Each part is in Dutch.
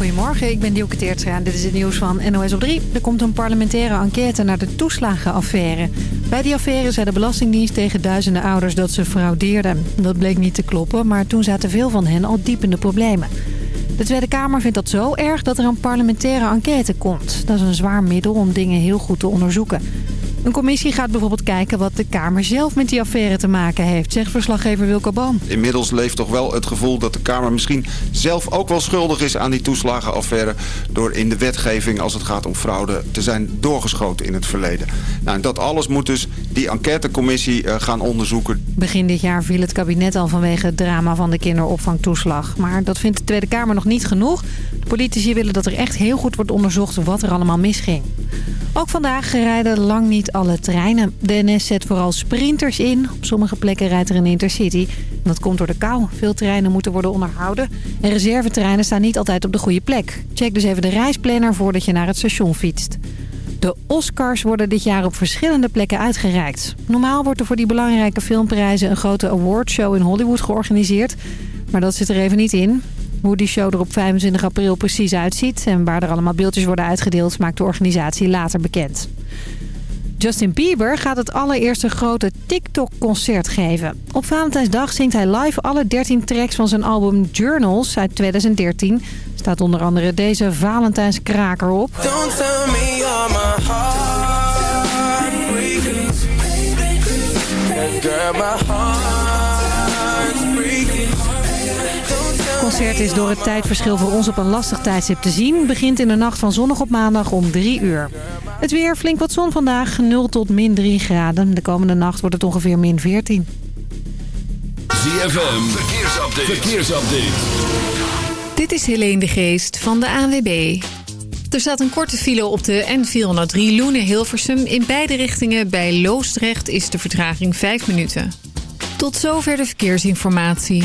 Goedemorgen, ik ben Dielke Teertstra en dit is het nieuws van NOS op 3. Er komt een parlementaire enquête naar de toeslagenaffaire. Bij die affaire zei de Belastingdienst tegen duizenden ouders dat ze fraudeerden. Dat bleek niet te kloppen, maar toen zaten veel van hen al diep in de problemen. De Tweede Kamer vindt dat zo erg dat er een parlementaire enquête komt. Dat is een zwaar middel om dingen heel goed te onderzoeken. Een commissie gaat bijvoorbeeld kijken wat de Kamer zelf met die affaire te maken heeft, zegt verslaggever Wilco Boom. Inmiddels leeft toch wel het gevoel dat de Kamer misschien zelf ook wel schuldig is aan die toeslagenaffaire... door in de wetgeving als het gaat om fraude te zijn doorgeschoten in het verleden. Nou, en dat alles moet dus die enquêtecommissie uh, gaan onderzoeken. Begin dit jaar viel het kabinet al vanwege het drama van de kinderopvangtoeslag. Maar dat vindt de Tweede Kamer nog niet genoeg. De politici willen dat er echt heel goed wordt onderzocht wat er allemaal misging. Ook vandaag rijden lang niet alle treinen. De NS zet vooral sprinters in. Op sommige plekken rijdt er een intercity. Dat komt door de kou. Veel treinen moeten worden onderhouden. En reservetreinen staan niet altijd op de goede plek. Check dus even de reisplanner voordat je naar het station fietst. De Oscars worden dit jaar op verschillende plekken uitgereikt. Normaal wordt er voor die belangrijke filmprijzen een grote awardshow in Hollywood georganiseerd. Maar dat zit er even niet in. Hoe die show er op 25 april precies uitziet en waar er allemaal beeldjes worden uitgedeeld... maakt de organisatie later bekend. Justin Bieber gaat het allereerste grote TikTok-concert geven. Op Valentijnsdag zingt hij live alle 13 tracks van zijn album Journals uit 2013. Staat onder andere deze Valentijnskraker op. Don't tell me you're my heart Girl, my heart concert is door het tijdverschil voor ons op een lastig tijdstip te zien. Begint in de nacht van zondag op maandag om 3 uur. Het weer, flink wat zon vandaag, 0 tot min 3 graden. De komende nacht wordt het ongeveer min 14. ZFM, verkeersupdate. verkeersupdate. Dit is Helene de Geest van de ANWB. Er staat een korte file op de N403 Loenen-Hilversum. In beide richtingen bij Loosdrecht is de vertraging 5 minuten. Tot zover de verkeersinformatie.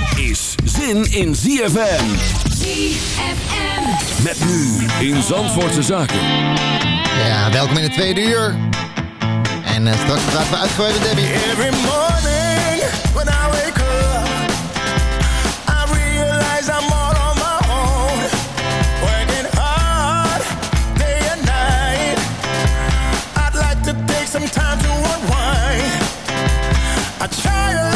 zin in ZFM. ZFM. Met nu in Zandvoortse Zaken. Ja, welkom in het tweede uur. En uh, straks praten we uitgebreid met Debbie. Every morning when I wake up, I realize I'm all on my own. Working hard, day and night. I'd like to take some time to unwind. I try a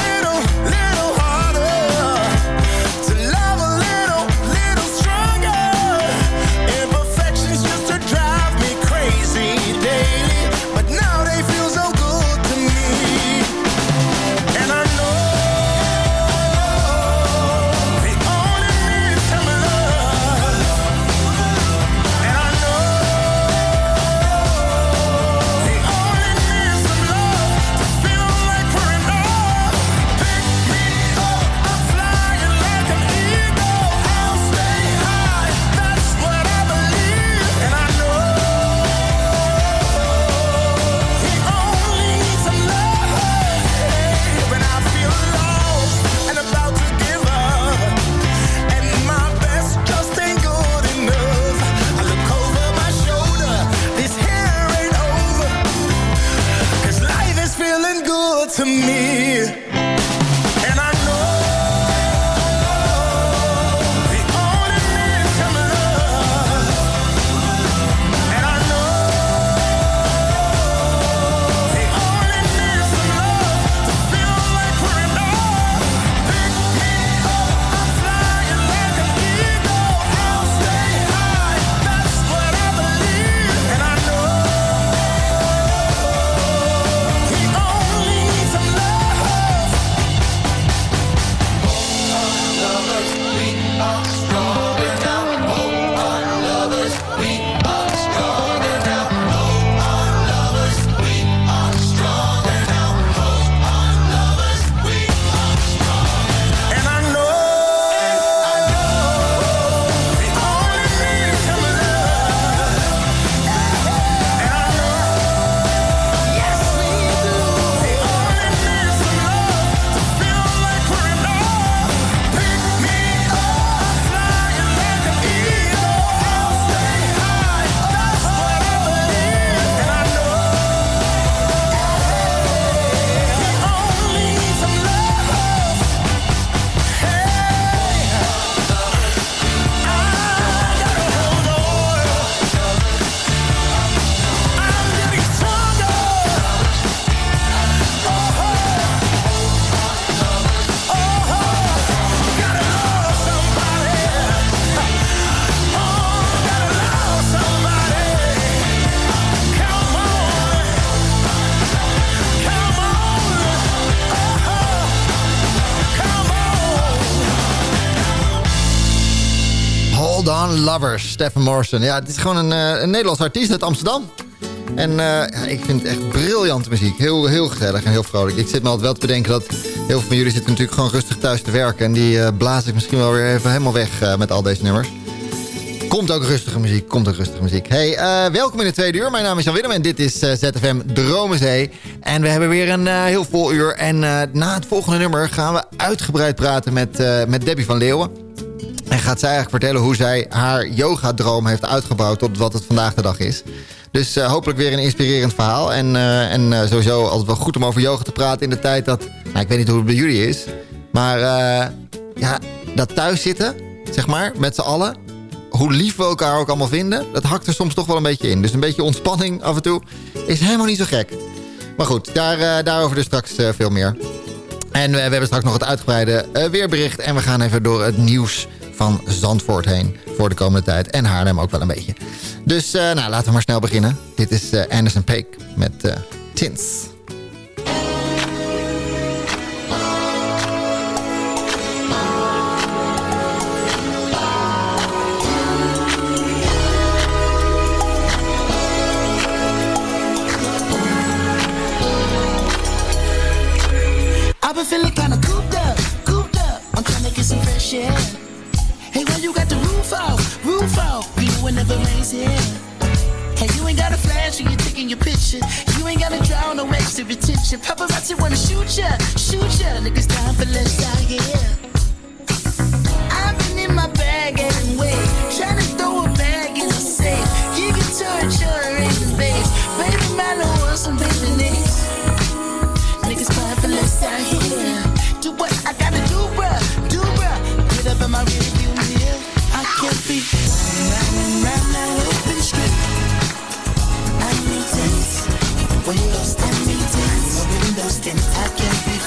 Stephen Morrison. Ja, het is gewoon een, eh, een Nederlands artiest uit Amsterdam. En eh, ik vind het echt briljante muziek. Heel, heel gezellig en heel vrolijk. Ik zit me altijd wel te bedenken dat heel veel van jullie zitten natuurlijk gewoon rustig thuis te werken. En die eh blaas ik misschien wel weer even helemaal weg met al deze nummers. Komt ook rustige muziek, komt ook rustige muziek. Hey, welkom in de tweede uur. Mijn naam is Jan Willem en dit is ZFM Dromenzee. En we hebben weer een heel vol uur. En na het volgende nummer gaan we uitgebreid praten met, met Debbie van Leeuwen. En gaat zij eigenlijk vertellen hoe zij haar yogadroom heeft uitgebouwd tot wat het vandaag de dag is. Dus eh, hopelijk weer een inspirerend verhaal. En, eh, en eh, sowieso altijd wel goed om over yoga te praten in de tijd dat... Nou, ik weet niet hoe het bij jullie is. Maar ja, dat thuis zitten, zeg maar, met z'n allen. Hoe lief we elkaar ook allemaal vinden. Dat hakt er soms toch wel een beetje in. Dus een beetje ontspanning af en toe is helemaal niet zo gek. Maar goed, daar, daarover dus straks veel meer. En we, hebben straks nog het uitgebreide weerbericht. En we gaan even door het nieuws van Zandvoort heen voor de komende tijd. En Haarlem ook wel een beetje. Dus eh, nou, laten we maar snel beginnen. Dit is eh, Anderson Peek met eh Tins. I've been feeling kinda cooped up, cooped up. I'm trying to get some fresh air. Hey, when you got the roof off, roof off, you know it never rains here. Hey, you ain't got a flash when you're taking your picture. You ain't gotta draw no extra attention. Paparazzi wanna shoot ya, shoot ya. Niggas time for less out here. I've been in my bag anyway, trying to throw a bag in the safe. You can touch your raising base. Baby, man, I want some baby names. Niggas crying for less out here. Do what I gotta do, bruh, do bruh. Get up in my mirror. I need tents, windows tint, me tents, windows tint. I can't be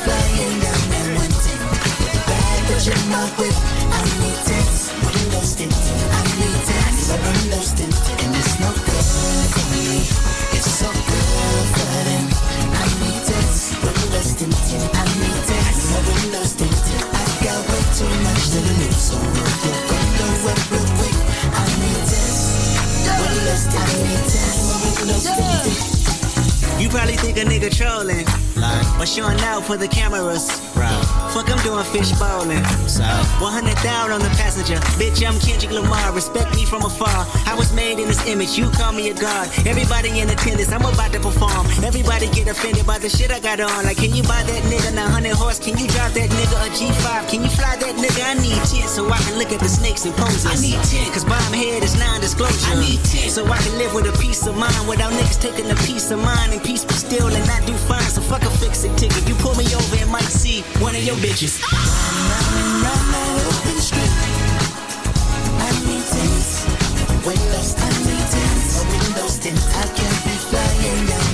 in my whip. I need windows tint. I need windows tint, for the cameras. Fish bowling. 100 down on the passenger. Bitch, I'm Kendrick Lamar. Respect me from afar. I was made in this image. You call me a god. Everybody in attendance. I'm about to perform. Everybody get offended by the shit I got on. Like, can you buy that nigga 900 horse? Can you drive that nigga a G5? Can you fly that nigga? I need 10 so I can look at the snakes and poses. I need 10 cause bomb head is non-disclosure. I need 10 so I can live with a peace of mind without niggas taking a piece of mine and peace be still and not do fine. So fuck a fix it ticket. You pull me over and might see one of your bitches. Round that open street. I need tents, windows, I need tents, windows tint. I can't be flying down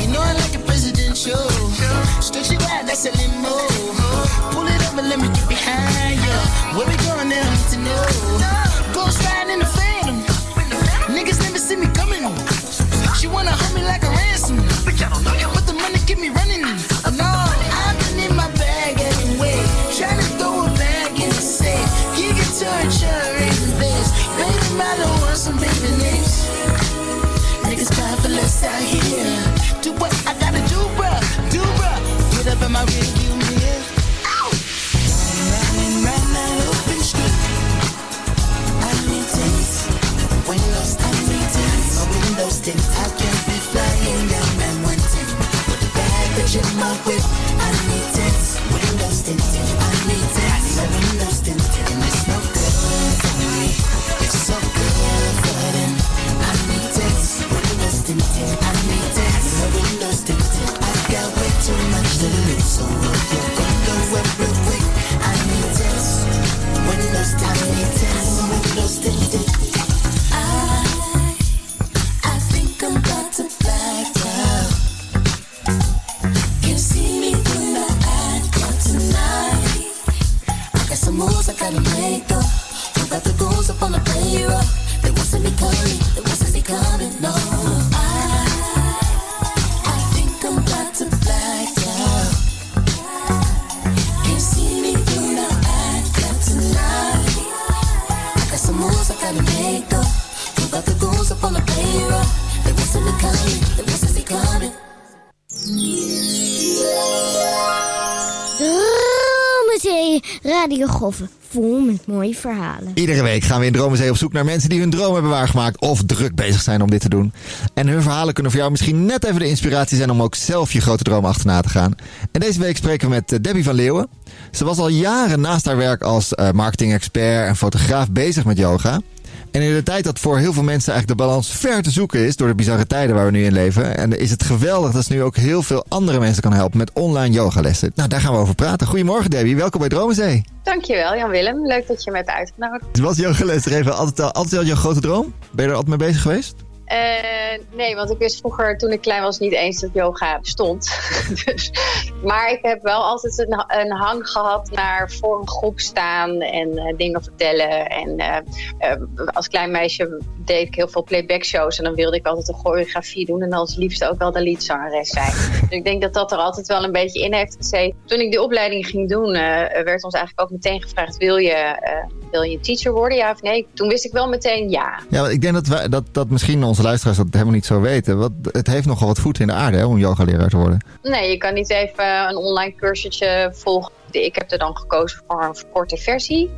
You know I like a presidential. Stretch it out, that's a limo. Pull it up and let me get behind you. Where we going now? Need to know. Ghost riding in the phantom. Goffen. Vol met mooie verhalen. Iedere week gaan we in Dromenzee op zoek naar mensen die hun droom hebben waargemaakt of druk bezig zijn om dit te doen. En hun verhalen kunnen voor jou misschien net even de inspiratie zijn om ook zelf je grote droom achterna te gaan. En deze week spreken we met eh, Debbie van Leeuwen. Ze was al jaren naast haar werk als eh, marketing-expert en fotograaf bezig met yoga. En in de tijd dat voor heel veel mensen eigenlijk de balans ver te zoeken is door de bizarre tijden waar we nu in leven. En is het geweldig dat ze nu ook heel veel andere mensen kan helpen met online yogalessen. Nou, daar gaan we over praten. Goedemorgen Debbie, welkom bij Dromenzee. Dankjewel Jan-Willem, leuk dat je me hebt uitgenodigd. Was yogales even altijd al, altijd al jouw grote droom? Ben je er altijd mee bezig geweest? Eh, nee, want ik wist vroeger toen ik klein was niet eens dat yoga bestond. dus, maar ik heb wel altijd een, een hang gehad naar voor een groep staan en eh, dingen vertellen. En eh, als klein meisje deed ik heel veel playback shows en dan wilde ik altijd een choreografie doen en als liefst ook wel de liedzangeres zijn. dus ik denk dat dat er altijd wel een beetje in heeft gezeten. Toen ik die opleiding ging doen, werd ons eigenlijk ook meteen gevraagd: wil je, wil je teacher worden, ja of nee? Toen wist ik wel meteen ja. Ja, ik denk dat, dat, dat misschien onze luisteraars dat helemaal niet zo weten. Want het heeft nogal wat voeten in de aarde hè, om yogaleraar te worden. Nee, je kan niet even een online cursusje volgen. Ik heb er dan gekozen voor een verkorte versie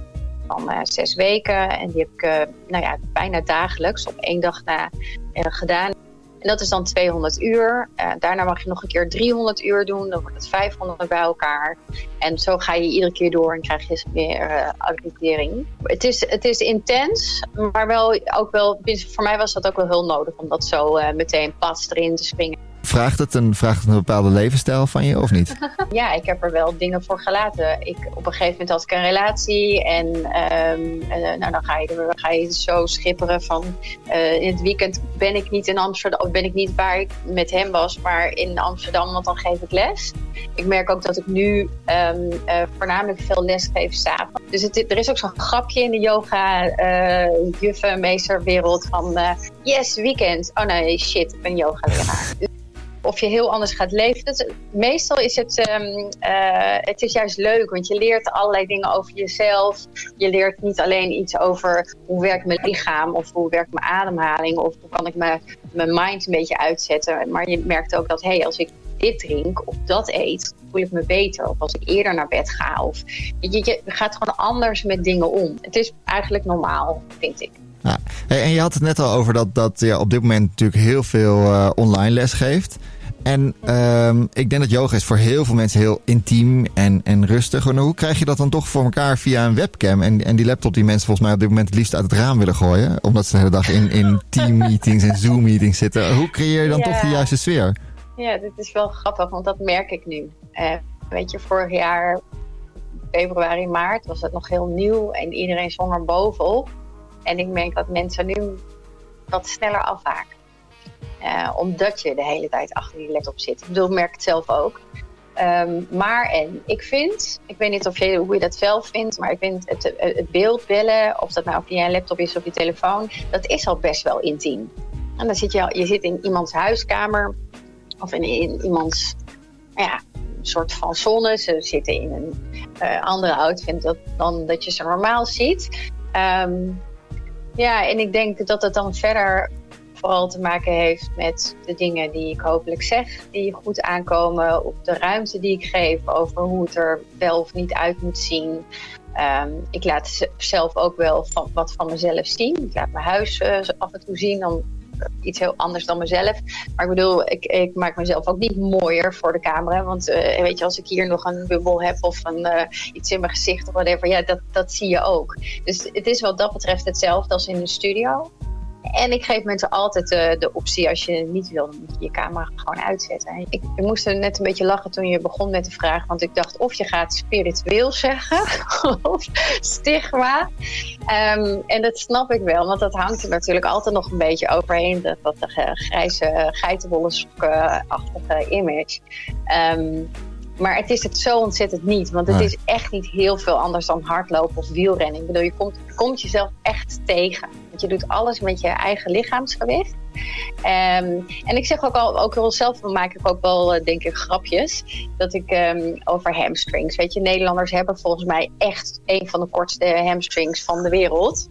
van eh, zes weken. En die heb ik eh, nou ja, bijna dagelijks op één dag na eh, gedaan. En dat is dan 200 uur. Eh, daarna mag je nog een keer 300 uur doen. Dan wordt het 500 bij elkaar. En zo ga je iedere keer door en krijg je meer eh accreditering. Het is, het is intens, maar wel, ook wel, voor mij was dat ook wel heel nodig om dat zo eh, meteen pas erin te springen. Vraagt het, een, vraagt het een bepaalde levensstijl van je of niet? Ja, ik heb er wel dingen voor gelaten. Ik, op een gegeven moment had ik een relatie en ehm, eh, nou, dan ga je, er- ga je zo schipperen van eh, in het weekend ben ik niet in Amsterdam, of ben ik niet waar ik met hem was, maar in Amsterdam, want dan geef ik les. Ik merk ook dat ik nu ehm, eh, voornamelijk veel les geef s'avonds. Dus er is ook zo'n grapje in de yoga juffen van yes, weekend. Oh nee, shit, ik ben yogaleraar. Of je heel anders gaat leven. Dat, meestal is het, ehm, eh, het is juist leuk, want je leert allerlei dingen over jezelf. Je leert niet alleen iets over hoe werkt mijn lichaam of hoe werkt mijn ademhaling of hoe kan ik mijn, mijn mind een beetje uitzetten. Maar je merkt ook dat hey, als ik dit drink of dat eet, voel ik me beter. Of als ik eerder naar bed ga. Of, je gaat gewoon anders met dingen om. Het is eigenlijk normaal, vind ik. Ja. Hey, en je had het net al over dat, dat je op dit moment natuurlijk heel veel eh, online les geeft. En ehm, ik denk dat yoga is voor heel veel mensen heel intiem en, en rustig. Maar hoe krijg je dat dan toch voor elkaar via een webcam? En, en die laptop die mensen volgens mij op dit moment het liefst uit het raam willen gooien. Omdat ze de hele dag in, in teammeetings en Zoom-meetings zitten. Hoe creëer je dan Ja. toch de juiste sfeer? Ja, dit is wel grappig, want dat merk ik nu. Eh, weet je, vorig jaar, februari, maart, was het nog heel nieuw en iedereen zong er bovenop. En ik merk dat mensen nu wat sneller afhaken. Eh, omdat je de hele tijd achter die laptop zit. Ik bedoel, ik merk het zelf ook. Ehm, maar en ik vind, ik weet niet of je, hoe je dat zelf vindt, maar ik vind het, het beeld bellen, of dat nou via een laptop is of je telefoon, dat is al best wel intiem. En dan zit je, al- je zit in iemands huiskamer of in, iemands ja, soort van zone. Ze zitten in een eh, andere outfit dat, dan dat je ze normaal ziet. Ehm, ja, en ik denk dat het dan verder vooral te maken heeft met de dingen die ik hopelijk zeg, die goed aankomen, op de ruimte die ik geef over hoe het er wel of niet uit moet zien. Ehm, ik laat zelf ook wel van, wat van mezelf zien. Ik laat mijn huis eh, af en toe zien, dan iets heel anders dan mezelf. Maar ik bedoel, ik, ik maak mezelf ook niet mooier voor de camera. Want eh, weet je, als ik hier nog een bubbel heb of een, eh, iets in mijn gezicht of whatever, ja, dat, dat zie je ook. Dus het is wat dat betreft hetzelfde als in de studio. En ik geef mensen altijd de optie, als je het niet wil, dan moet je je camera gewoon uitzetten. Ik, ik moest er net een beetje lachen toen je begon met de vraag. Want ik dacht of je gaat spiritueel zeggen of stigma. Ehm, en dat snap ik wel, want dat hangt er natuurlijk altijd nog een beetje overheen. Dat, dat eh, grijze geitenwolle-achtige image. Ehm, maar het is het zo ontzettend niet. Want het Nee. is echt niet heel veel anders dan hardlopen of wielrennen. Ik bedoel, je komt, je komt jezelf echt tegen. Want je doet alles met je eigen lichaamsgewicht. Ehm, en ik zeg ook al, ook wel zelf maak ik ook wel, eh, denk ik, grapjes. Dat ik ehm, over hamstrings. Weet je, Nederlanders hebben volgens mij echt een van de kortste hamstrings van de wereld.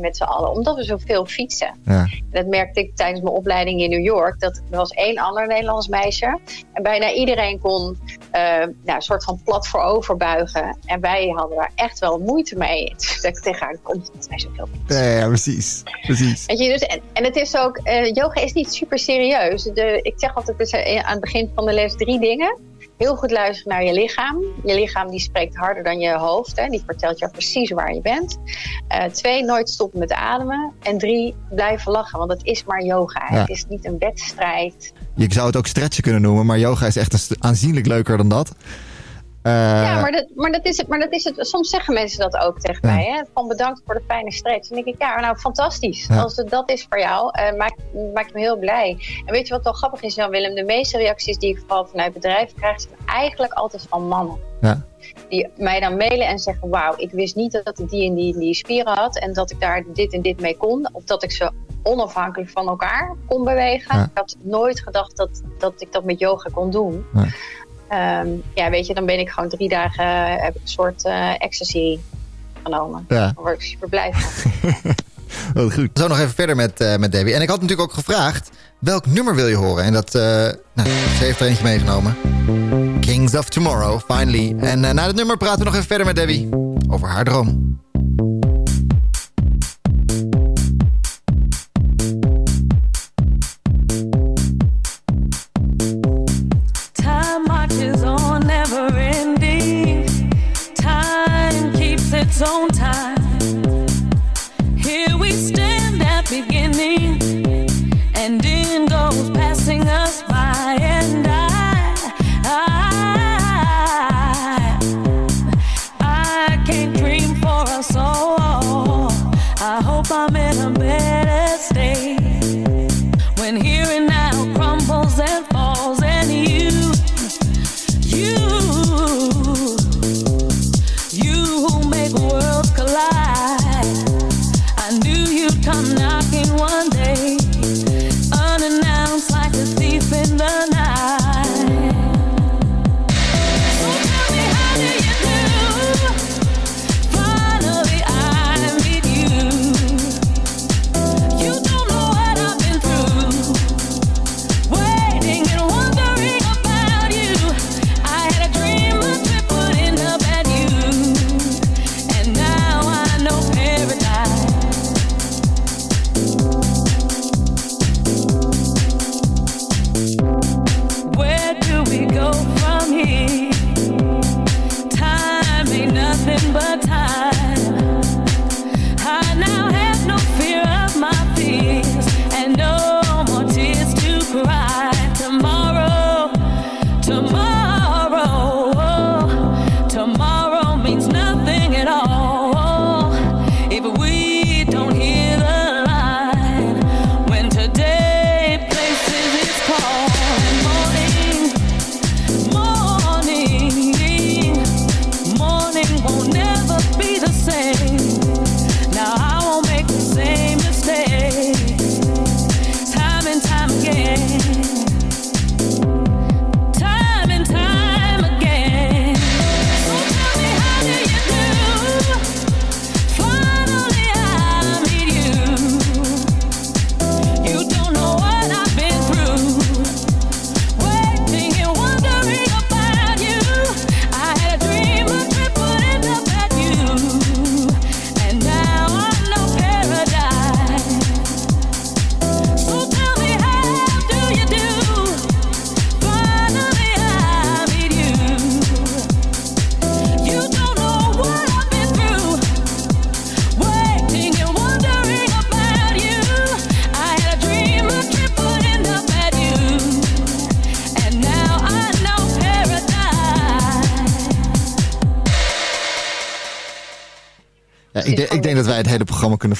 Met z'n allen. Omdat we zoveel fietsen. Ja. Dat merkte ik tijdens mijn opleiding in New York. Dat er was één ander Nederlands meisje. En bijna iedereen kon eh, nou, een soort van plat voor overbuigen. En wij hadden daar echt wel moeite mee. Zei ik tegen haar, komt wij zoveel Ja, ja, precies. precies. Weet je, dus, en, en het is ook, eh, yoga is niet super serieus. De, ik zeg altijd, eh, aan het begin van de les drie dingen. Heel goed luisteren naar je lichaam. Je lichaam die spreekt harder dan je hoofd. Hè. Die vertelt jou precies waar je bent. Eh, twee, nooit stoppen met ademen. En drie, blijven lachen. Want het is maar yoga. Ja. Het is niet een wedstrijd. Je zou het ook stretchen kunnen noemen, maar yoga is echt aanzienlijk leuker dan dat. Eh, ja, maar dat, maar, dat is het, maar dat is het. Soms zeggen mensen dat ook tegen Ja. mij. Hè? Van bedankt voor de fijne stretch. Dan denk ik, ja, nou fantastisch. Ja. Als het dat is voor jou, eh maakt maakt me heel blij. En weet je wat wel grappig is, Jan Willem? De meeste reacties die ik vooral vanuit bedrijven krijg, zijn eigenlijk altijd van mannen. Ja. Die mij dan mailen en zeggen: Wauw, ik wist niet dat ik die en die, en die spieren had. En dat ik daar dit en dit mee kon. Of dat ik ze onafhankelijk van elkaar kon bewegen. Ik had nooit gedacht dat, dat ik dat met yoga kon doen. Ja. Ehm, ja, weet je, dan ben ik gewoon drie dagen eh, heb ik een soort eh ecstasy genomen. Ja. Daar word ik super blij van. Wel goed. Zo nog even verder met, eh, met Debbie. En ik had natuurlijk ook gevraagd, welk nummer wil je horen? En dat, nou, ze heeft er eentje meegenomen. Kings of Tomorrow, finally. En na het nummer praten we nog even verder met Debbie over haar droom.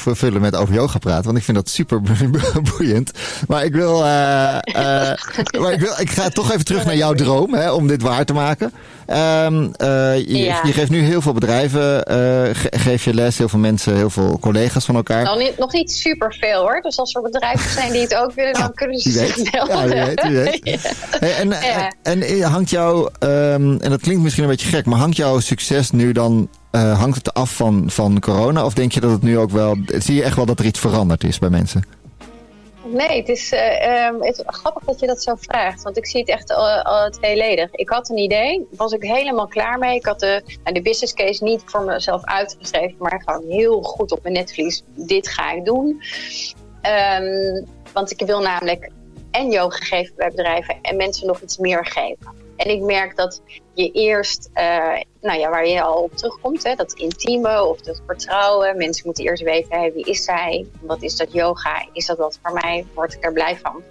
Kunnen vullen met over yoga praten. Want ik vind dat super boeiend. Maar ik wil, eh, eh, maar ik, wil ik ga toch even terug naar jouw droom. Hè, om dit waar te maken. Ehm, eh, je, Ja. je geeft nu heel veel bedrijven. ge- geef je les. Heel veel mensen. Heel veel collega's van elkaar. Nog niet, nog niet super veel hoor. Dus als er bedrijven zijn die het ook willen, dan kunnen ze zich melden. Ja, weet, wie weet. Ja. Hey, en, Ja. en, en hangt jouw, ehm, en dat klinkt misschien een beetje gek, maar hangt jouw succes nu dan eh, hangt het af van, van corona? Of denk je dat het nu ook wel... Zie je echt wel dat er iets veranderd is bij mensen? Nee, het is eh, ehm, het grappig dat je dat zo vraagt. Want ik zie het echt al, al tweeledig. Ik had een idee, was ik helemaal klaar mee. Ik had de, nou, de business case niet voor mezelf uitgeschreven, maar gewoon heel goed op mijn netvlies. Dit ga ik doen. Ehm, want ik wil namelijk en yoga geven bij bedrijven en mensen nog iets meer geven. En ik merk dat je eerst, eh, nou ja, waar je al op terugkomt, hè, dat intieme of dat vertrouwen. Mensen moeten eerst weten, wie is zij? Wat is dat yoga? Is dat wat voor mij? Word ik er blij van?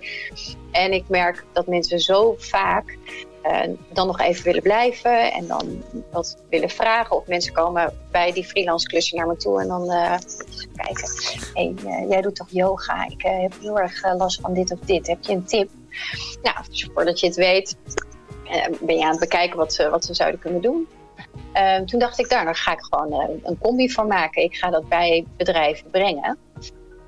En ik merk dat mensen zo vaak eh, dan nog even willen blijven en dan wat willen vragen. Of mensen komen bij die freelance klusje naar me toe en dan even kijken. Hey, jij doet toch yoga? Ik heb heel erg last van dit of dit. Heb je een tip? Nou, voordat je het weet, ben je aan het bekijken wat ze, wat ze zouden kunnen doen. Eh, toen dacht ik, daar, daar ga ik gewoon eh, een combi van maken. Ik ga dat bij bedrijven brengen.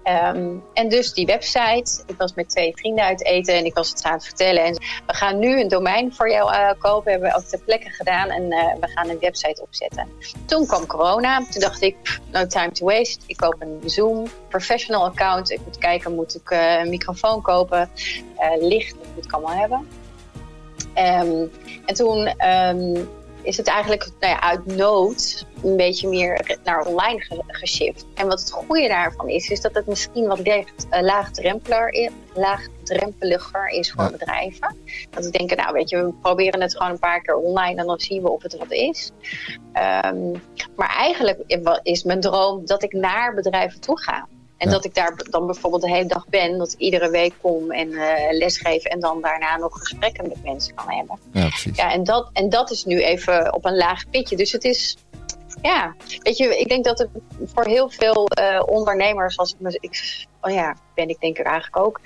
Ehm, en dus die website. Ik was met twee vrienden uit eten en ik was het aan het vertellen. En we gaan nu een domein voor jou eh, kopen. Hebben we ook ter plekke gedaan en eh, we gaan een website opzetten. Toen kwam corona. Toen dacht ik, no time to waste. Ik koop een Zoom professional account. Ik moet kijken, moet ik eh, een microfoon kopen? Eh, licht, dat moet ik allemaal hebben. Ehm, en toen ehm, is het eigenlijk nou ja, uit nood een beetje meer naar online ge- geshift. En wat het goede daarvan is, is dat het misschien wat eh, laagdrempeliger, is voor Ja. bedrijven. Dat ze denken, nou weet je, we proberen het gewoon een paar keer online en dan zien we of het wat is. Ehm, maar eigenlijk is mijn droom dat ik naar bedrijven toe ga. En Ja. dat ik daar dan bijvoorbeeld de hele dag ben, dat ik iedere week kom en eh lesgeef en dan daarna nog gesprekken met mensen kan hebben. Ja, precies. Ja, en dat, en dat is nu even op een laag pitje. Dus het is, ja, weet je, ik denk dat het voor heel veel eh, ondernemers, als ik, me, ik, oh ja, ben ik denk ik eigenlijk ook,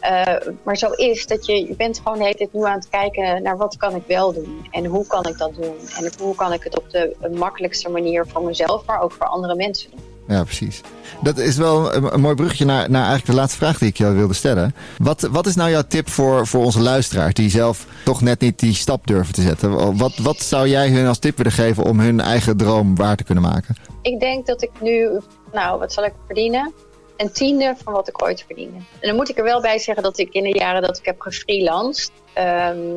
eh, maar zo is dat je, je bent gewoon hele tijd nu aan het kijken naar wat kan ik wel doen en hoe kan ik dat doen en hoe kan ik het op de makkelijkste manier voor mezelf, maar ook voor andere mensen doen. Ja, precies. Dat is wel een, mooi bruggetje naar, naar eigenlijk de laatste vraag die ik jou wilde stellen. Wat, wat is nou jouw tip voor, voor onze luisteraars die zelf toch net niet die stap durven te zetten? Wat, wat zou jij hun als tip willen geven om hun eigen droom waar te kunnen maken? Ik denk dat ik nu, nou, wat zal ik verdienen? Een tiende van wat ik ooit verdiende. En dan moet ik er wel bij zeggen dat ik in de jaren dat ik heb gefreelanced, ehm,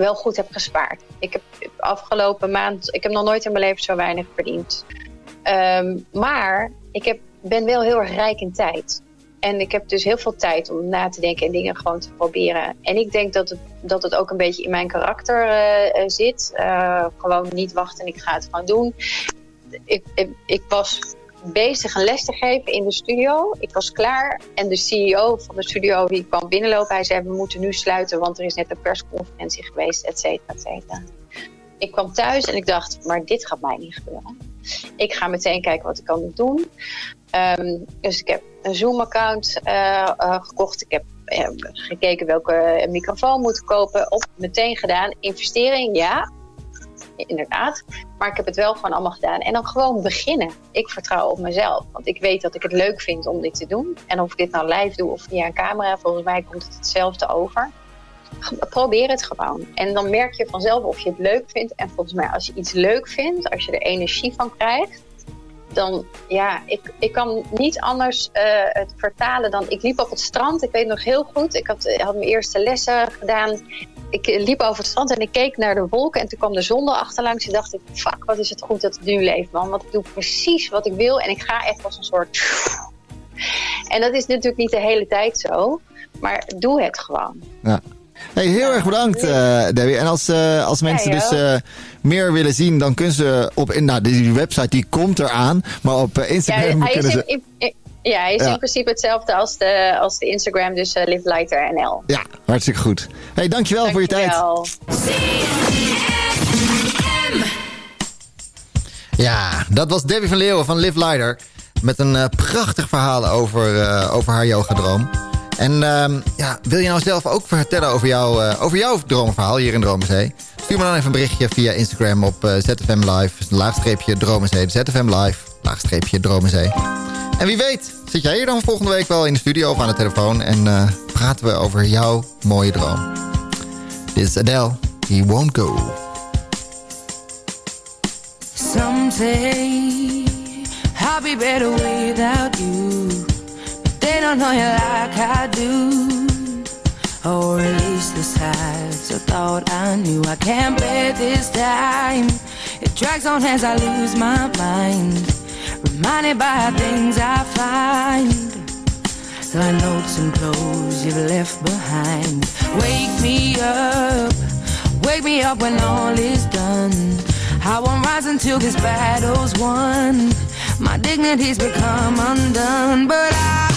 wel goed heb gespaard. Ik heb afgelopen maand, ik heb nog nooit in mijn leven zo weinig verdiend. Ehm, maar ik heb, ben wel heel erg rijk in tijd. En ik heb dus heel veel tijd om na te denken en dingen gewoon te proberen. En ik denk dat het, dat het ook een beetje in mijn karakter eh, eh, zit. Eh, gewoon niet wachten en ik ga het gewoon doen. Ik, ik, ik was bezig een les te geven in de studio. Ik was klaar en de CEO van de studio die kwam binnenlopen. Hij zei we moeten nu sluiten want er is net een persconferentie geweest, et cetera, et cetera. Ik kwam thuis en ik dacht, maar dit gaat mij niet gebeuren. Ik ga meteen kijken wat ik kan doen. Ehm, dus ik heb een Zoom-account eh, eh, gekocht. Ik heb eh, gekeken welke microfoon moet kopen. Op, meteen gedaan. Investering, ja. Inderdaad. Maar ik heb het wel gewoon allemaal gedaan. En dan gewoon beginnen. Ik vertrouw op mezelf. Want ik weet dat ik het leuk vind om dit te doen. En of ik dit nou live doe of via een camera. Volgens mij komt het hetzelfde over. Probeer het gewoon. En dan merk je vanzelf of je het leuk vindt. En volgens mij als je iets leuk vindt. Als je er energie van krijgt dan ja, ik, ik kan niet anders eh, het vertalen dan. Ik liep op het strand, ik weet nog heel goed. Ik had, had mijn eerste lessen gedaan. Ik liep over het strand en ik keek naar de wolken. En toen kwam de zon achterlangs. En dacht ik, fuck, wat is het goed dat ik nu leef, man. Want ik doe precies wat ik wil. En ik ga echt als een soort. En dat is natuurlijk niet de hele tijd zo. Maar doe het gewoon. Ja. Hey, heel erg bedankt, eh, Debbie. En als, eh, als mensen Ja, dus eh, meer willen zien, dan kunnen ze op... in- Nou, die website die komt eraan. Maar op Ja, Instagram kunnen in, ze... in- in- ja, hij is Ja. in principe hetzelfde als de, als de Instagram. Dus eh, Live Lighter NL. Ja, hartstikke goed. Hey, dankjewel voor je tijd. Dankjewel. Ja, dat was Debbie van Leeuwen van Live Lighter. Met een eh, prachtig verhaal over, eh, over haar yogadroom. En ehm, ja, wil je nou zelf ook vertellen over, jou, eh, over jouw droomverhaal hier in Dromenzee? Stuur me dan even een berichtje via Instagram op ZFM Live, laagstreepje Dromenzee. ZFM Live, laagstreepje Dromenzee. En wie weet, zit jij hier dan volgende week wel in de studio of aan de telefoon... en eh, praten we over jouw mooie droom. Dit is Adele, He Won't Go. say I'll be better without you. But they don't know you like I do. Or at least the sides I thought I knew. I can't bear this time. It drags on as I lose my mind. Reminded by things I find. The notes and clothes you've left behind. Wake me up, wake me up when all is done. I won't rise until this battle's won. My dignity's become undone, but I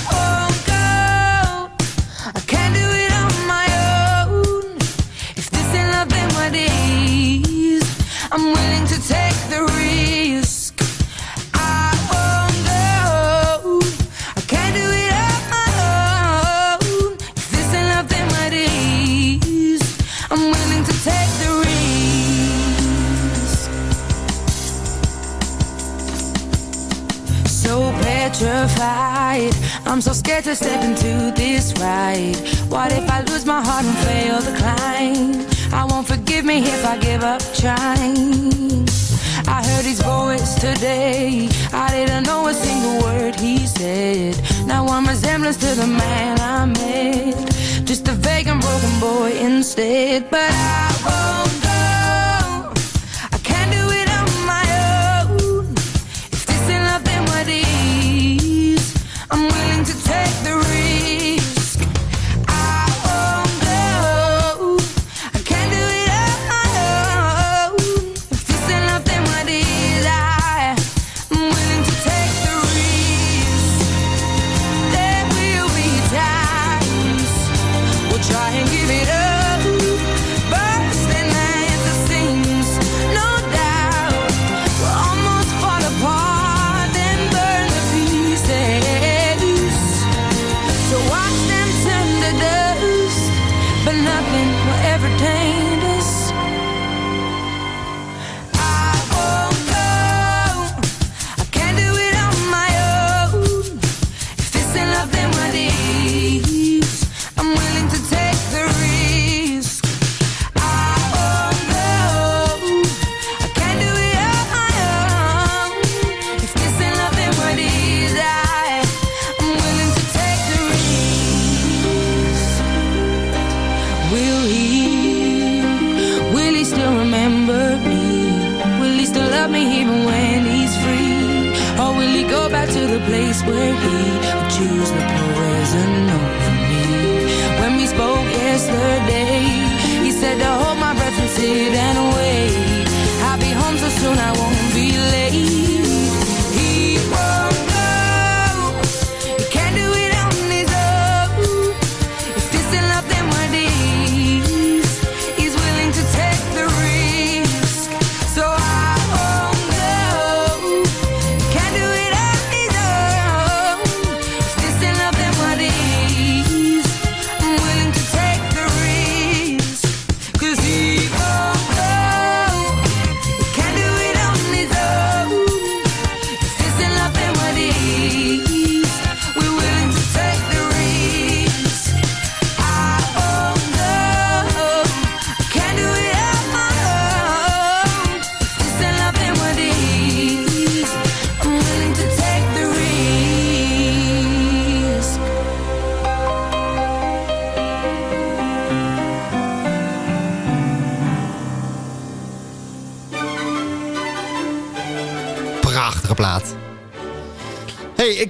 scared to step into this ride. What if I lose my heart and fail the climb? I won't forgive me if I give up trying. I heard his voice today. I didn't know a single word he said. Now I'm resemblance to the man I met. Just a vague and broken boy instead. But I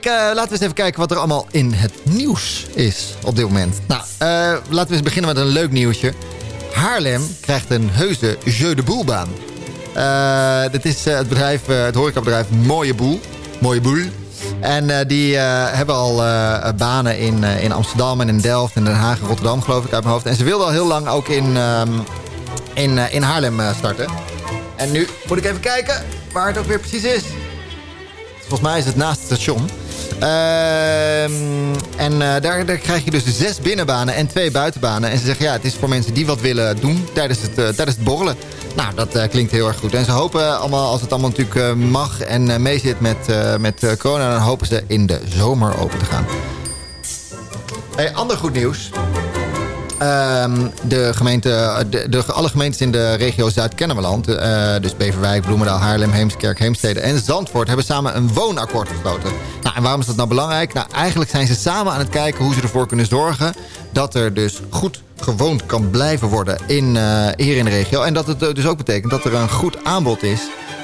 eh, laten we eens even kijken wat er allemaal in het nieuws is op dit moment. Nou, eh, laten we eens beginnen met een leuk nieuwtje. Haarlem krijgt een heuse Jeu de Boel baan. Eh, dit is het bedrijf, het horecabedrijf Mooie Boel. Mooie Boel. En die hebben al banen in, in Amsterdam en in Delft en Den Haag en Rotterdam geloof ik uit mijn hoofd. En ze wilden al heel lang ook in, ehm, in, in Haarlem starten. En nu moet ik even kijken waar het ook weer precies is. Volgens mij is het naast het station. Ehm, en eh, daar, daar krijg je dus zes binnenbanen en twee buitenbanen. En ze zeggen ja, het is voor mensen die wat willen doen tijdens het, eh, tijdens het borrelen. Nou, dat eh, klinkt heel erg goed. En ze hopen allemaal, als het allemaal natuurlijk mag en meezit met, met corona... dan hopen ze in de zomer open te gaan. Hey, ander goed nieuws. Ehm, de gemeente, de, de, alle gemeentes in de regio Zuid-Kennemerland... eh, dus Beverwijk, Bloemendaal, Haarlem, Heemskerk, Heemstede en Zandvoort... hebben samen een woonakkoord gesloten. Nou, en waarom is dat nou belangrijk? Nou, eigenlijk zijn ze samen aan het kijken hoe ze ervoor kunnen zorgen... dat er dus goed gewoond kan blijven worden in, eh, hier in de regio. En dat het eh, dus ook betekent dat er een goed aanbod is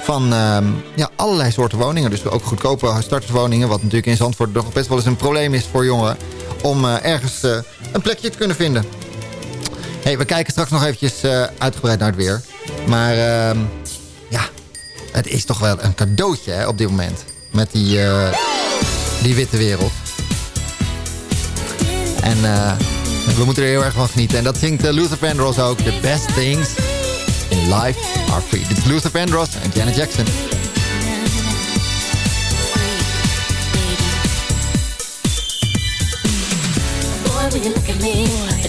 van ehm, ja, allerlei soorten woningen. Dus ook goedkope starterswoningen. Wat natuurlijk in Zandvoort nog best wel eens een probleem is voor jongeren. Om eh, ergens eh, een plekje te kunnen vinden. Hey, we kijken straks nog eventjes eh, uitgebreid naar het weer. Maar ehm, ja, het is toch wel een cadeautje hè, op dit moment. Met die, eh, die witte wereld. En eh, we moeten er heel erg van genieten. En dat zingt Luther Vandross ook. The best things in life are free. Dit is Luther Vandross en Janet Jackson. When you look at me,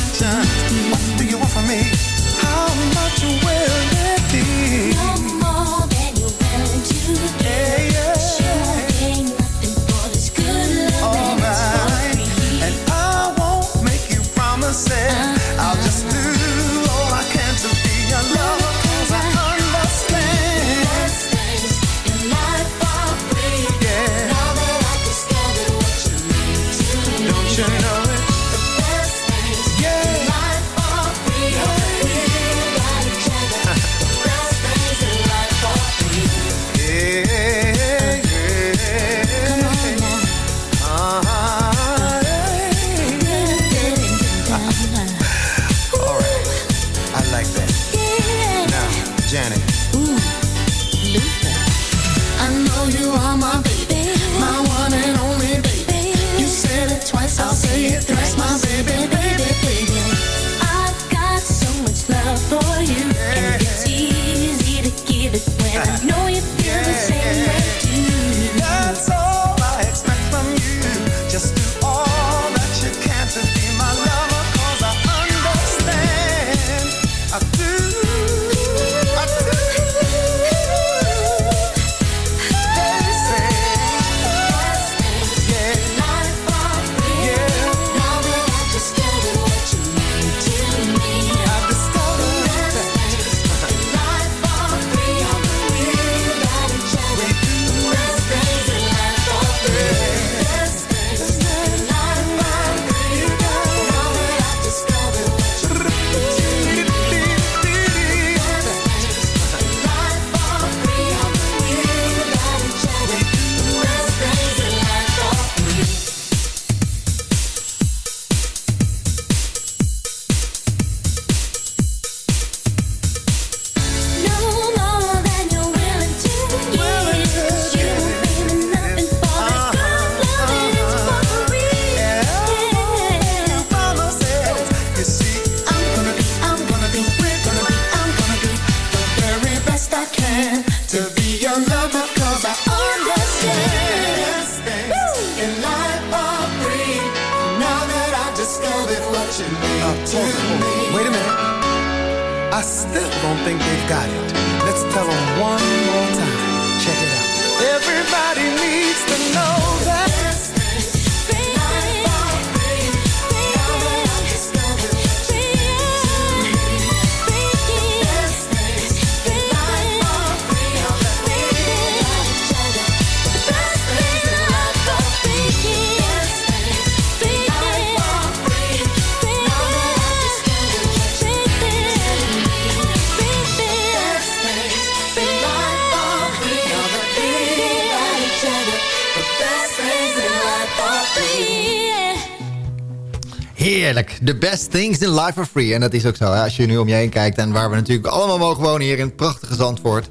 The best things in life are free. En dat is ook zo. Als je nu om je heen kijkt en waar we natuurlijk allemaal mogen wonen hier in het prachtige Zandvoort.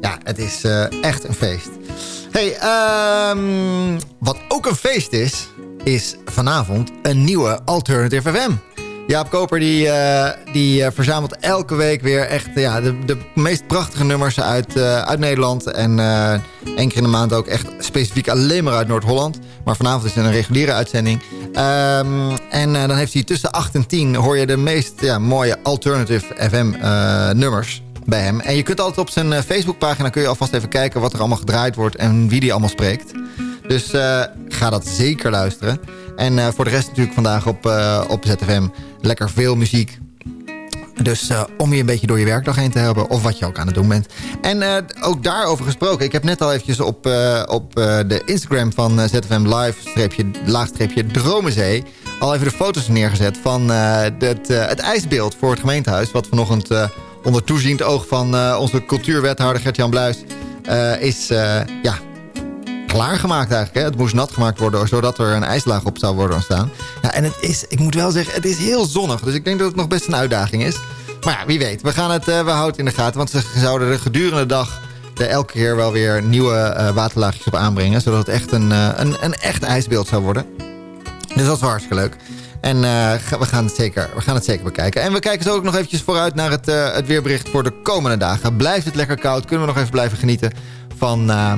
Ja, het is eh, echt een feest. hey, ehm, wat ook een feest is, is vanavond een nieuwe Alternative FM. Jaap Koper die, eh, die eh, verzamelt elke week weer echt ja, de, de meest prachtige nummers uit, uit Nederland. En één keer in de maand ook echt specifiek alleen maar uit Noord-Holland. Maar vanavond is het een reguliere uitzending. Ehm, en eh, dan heeft hij tussen 8 en 10 hoor je de meest ja, mooie alternative FM eh, nummers bij hem. En je kunt altijd op zijn eh, Facebookpagina kun je alvast even kijken wat er allemaal gedraaid wordt en wie die allemaal spreekt. Dus ga dat zeker luisteren. En voor de rest natuurlijk vandaag op, op ZFM lekker veel muziek. Dus eh, om je een beetje door je werkdag heen te hebben. Of wat je ook aan het doen bent. En eh, ook daarover gesproken. Ik heb net al eventjes op, eh, op de Instagram van ZFM Live... Streepje, laagstreepje Dromenzee... al even de foto's neergezet van het, het ijsbeeld voor het gemeentehuis... wat vanochtend onder toeziend oog van onze cultuurwethouder Gert-Jan Bluis... is ja, klaargemaakt eigenlijk. Hè? Het moest nat gemaakt worden, zodat er een ijslaag op zou worden ontstaan. Ja, en het is, ik moet wel zeggen, het is heel zonnig. Dus ik denk dat het nog best een uitdaging is. Maar ja, wie weet. We, gaan het, eh, we houden het in de gaten. Want ze zouden er gedurende de dag er elke keer wel weer nieuwe eh, waterlaagjes op aanbrengen. Zodat het echt een, eh, een, een echt ijsbeeld zou worden. Dus dat is hartstikke leuk. En eh, we, gaan het zeker, we gaan het zeker bekijken. En we kijken zo ook nog eventjes vooruit naar het, eh, het weerbericht voor de komende dagen. Blijft het lekker koud? Kunnen we nog even blijven genieten van, eh,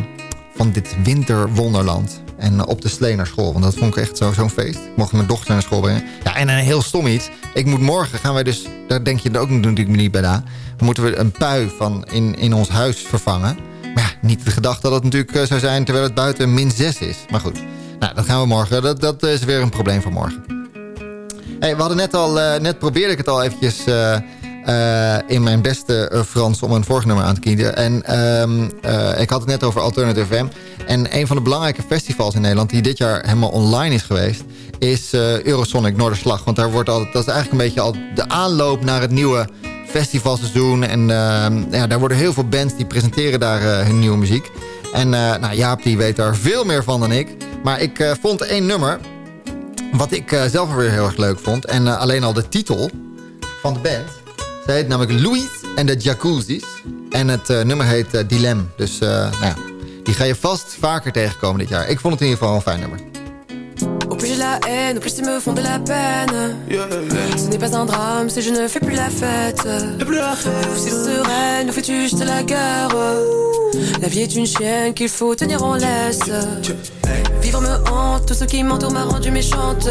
van dit winterwonderland? En op de slee naar school. Want dat vond ik echt zo- zo'n feest. Ik mocht mijn dochter naar school brengen. Ja, en een heel stom iets. Ik moet morgen gaan wij dus... Daar denk je ook natuurlijk niet bij na. Moeten we een pui van in, in ons huis vervangen. Maar ja, niet de gedachte dat het natuurlijk eh, zou zijn... terwijl het buiten min 6 is. Maar goed, nou, dat gaan we morgen. Dat, dat is weer een probleem voor morgen. Hey, we hadden net al, eh, net probeerde ik het al eventjes eh, eh, in mijn beste eh, Frans om een vorig nummer aan te kiezen. En ehm, eh, ik had het net over Alternative FM. En een van de belangrijke festivals in Nederland die dit jaar helemaal online is geweest, is Eurosonic Noorderslag. Want daar wordt altijd, dat is eigenlijk een beetje al de aanloop naar het nieuwe festivalseizoen. En ja, daar worden heel veel bands die presenteren daar hun nieuwe muziek. En nou, Jaap die weet daar veel meer van dan ik. Maar ik vond één nummer wat ik zelf weer heel erg leuk vond. En alleen al de titel van de band. Zij heet namelijk Louis en de Jacuzzis. En het eh, nummer heet eh, Dilem. Dus eh, nou ja, die ga je vast vaker tegenkomen dit jaar. Ik vond het in ieder geval een fijn nummer. Au plus j'ai la haine, au plus ils me font de la peine. Ce n'est pas un drame si je ne fais plus la fête. Ou si sereine, ou fais-tu juste la guerre. La vie est une chienne qu'il faut tenir en laisse. Vivre me hante, tout ce qui m'entoure m'a rendu méchante.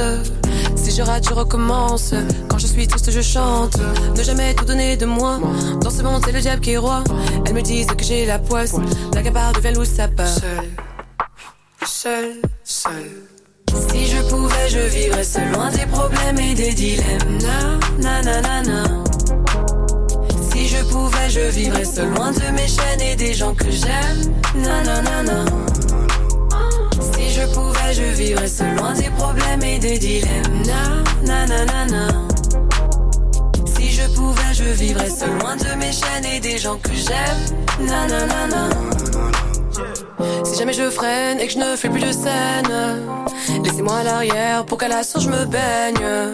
Si je rate, je recommence. Quand je suis triste, je chante. Ne jamais tout donner de moi. Dans ce monde, c'est le diable qui est roi. Elles me disent que j'ai la poisse. La gabarre devient loup sapin. Seul, seul, seul. Si je pouvais, je vivrais seul loin des problèmes et des dilemmes. Na, na, na, na, na. Si je pouvais, je vivrais seul loin de mes chaînes et des gens que j'aime. Na, na, na, na. Je pouvais, je vivrais seul loin des problèmes et des dilemmes. Na, na, na, na. Si je pouvais, je vivrais seul loin de mes chaînes et des gens que j'aime. Na, na, na, na. Si jamais je freine et que je ne fais plus de scène, laissez-moi à l'arrière pour qu'à la source je me baigne.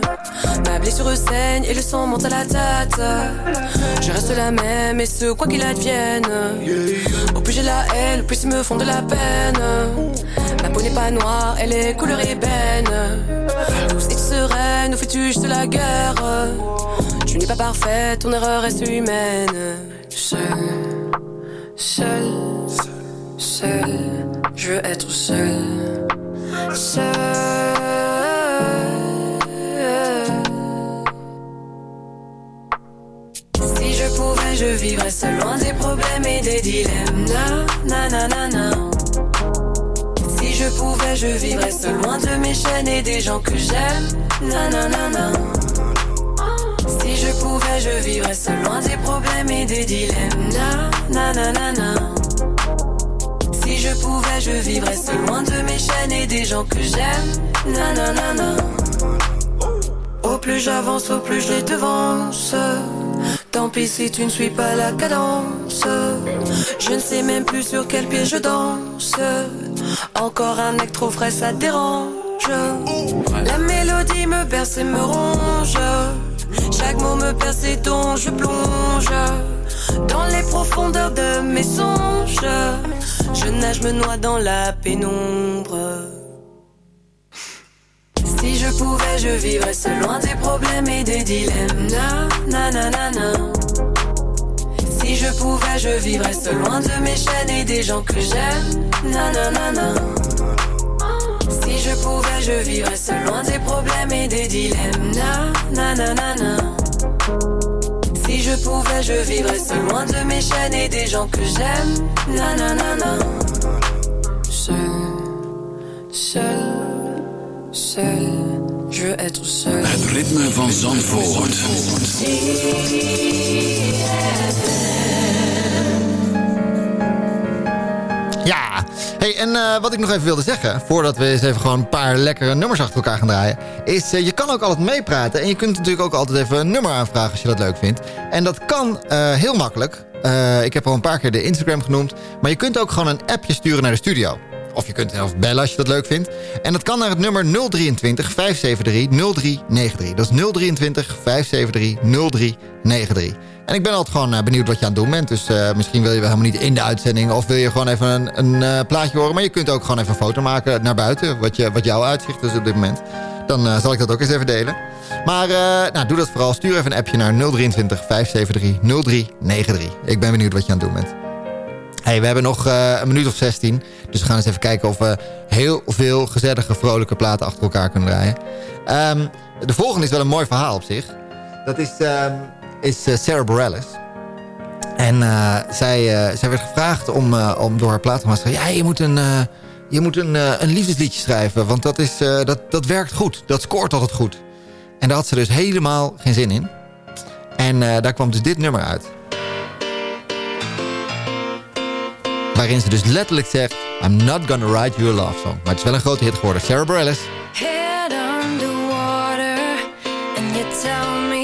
Ma blessure saigne et le sang monte à la tête. Je reste la même et ce quoi qu'il advienne. Au plus j'ai la haine, au plus ils me font de la peine. N'est pas noire, elle est couleur ébène. Douce et sereine, où fais-tu juste la guerre? Tu n'es pas parfaite, ton erreur reste humaine. Seul, seul, seul, je veux être seul. Seul. Si je pouvais, je vivrais seul loin des problèmes et des dilemmes. Na, na, na, na, na. Si je pouvais, je vivrais seul loin de mes chaînes et des gens que j'aime. Na, na, na, na. Si je pouvais, je vivrais seul loin des problèmes et des dilemmes. Na, na, na, na, na. Si je pouvais, je vivrais seul loin de mes chaînes et des gens que j'aime. Na, na, na, na. Au plus j'avance, au plus je les devance. Tant pis si tu ne suis pas la cadence. Je ne sais même plus sur quel pied je danse. Encore un mec trop frais, ça dérange. La mélodie me berce et me ronge. Chaque mot me perce et dont je plonge. Dans les profondeurs de mes songes. Je nage, me noie dans la pénombre. Si je pouvais, je vivrais seul loin des problèmes et des dilemmes. Na, na, na, na. Si je pouvais, je vivrais seul loin de mes chaînes et des gens que j'aime. Na, na, na, na. Si je pouvais, je vivrais seul loin des problèmes et des dilemmes. Na, na, na, na, na. Si je pouvais, je vivrais seul loin de mes chaînes et des gens que j'aime. Na, na, na, na. Seul, seul, seul. Je veux être seul. Het ritme van Zandvoort. En eh, wat ik nog even wilde zeggen... voordat we eens even gewoon een paar lekkere nummers achter elkaar gaan draaien... is eh, je kan ook altijd meepraten. En je kunt natuurlijk ook altijd even een nummer aanvragen als je dat leuk vindt. En dat kan eh, heel makkelijk. Ik heb al een paar keer de Instagram genoemd. Maar je kunt ook gewoon een appje sturen naar de studio. Of je kunt zelf bellen als je dat leuk vindt. En dat kan naar het nummer 023 573 0393. Dat is 023 573 0393. En ik ben altijd gewoon eh, benieuwd wat je aan het doen bent. Dus eh, misschien wil je wel helemaal niet in de uitzending... of wil je gewoon even een, een eh, plaatje horen. Maar je kunt ook gewoon even een foto maken naar buiten... wat, je, wat jouw uitzicht is op dit moment. Dan zal ik dat ook eens even delen. Maar nou, doe dat vooral. Stuur even een appje naar 023 573 0393. Ik ben benieuwd wat je aan het doen bent. Hey, we hebben nog een minuut of 16. Dus we gaan eens even kijken of we heel veel gezellige, vrolijke platen achter elkaar kunnen draaien. Ehm, de volgende is wel een mooi verhaal op zich. Dat is, ehm, is eh, Sarah Bareilles. En eh, zij, eh, zij werd gevraagd om, om door haar platenmaatschappij... Ja, je moet een, je moet een, een liefdesliedje schrijven. Want dat, is, dat, dat werkt goed. Dat scoort altijd goed. En daar had ze dus helemaal geen zin in. En daar kwam dus dit nummer uit. Waarin ze dus letterlijk zegt... I'm not gonna write you a love song. Maar het is wel een grote hit geworden. Sarah Bareilles. Head underwater, and you tell me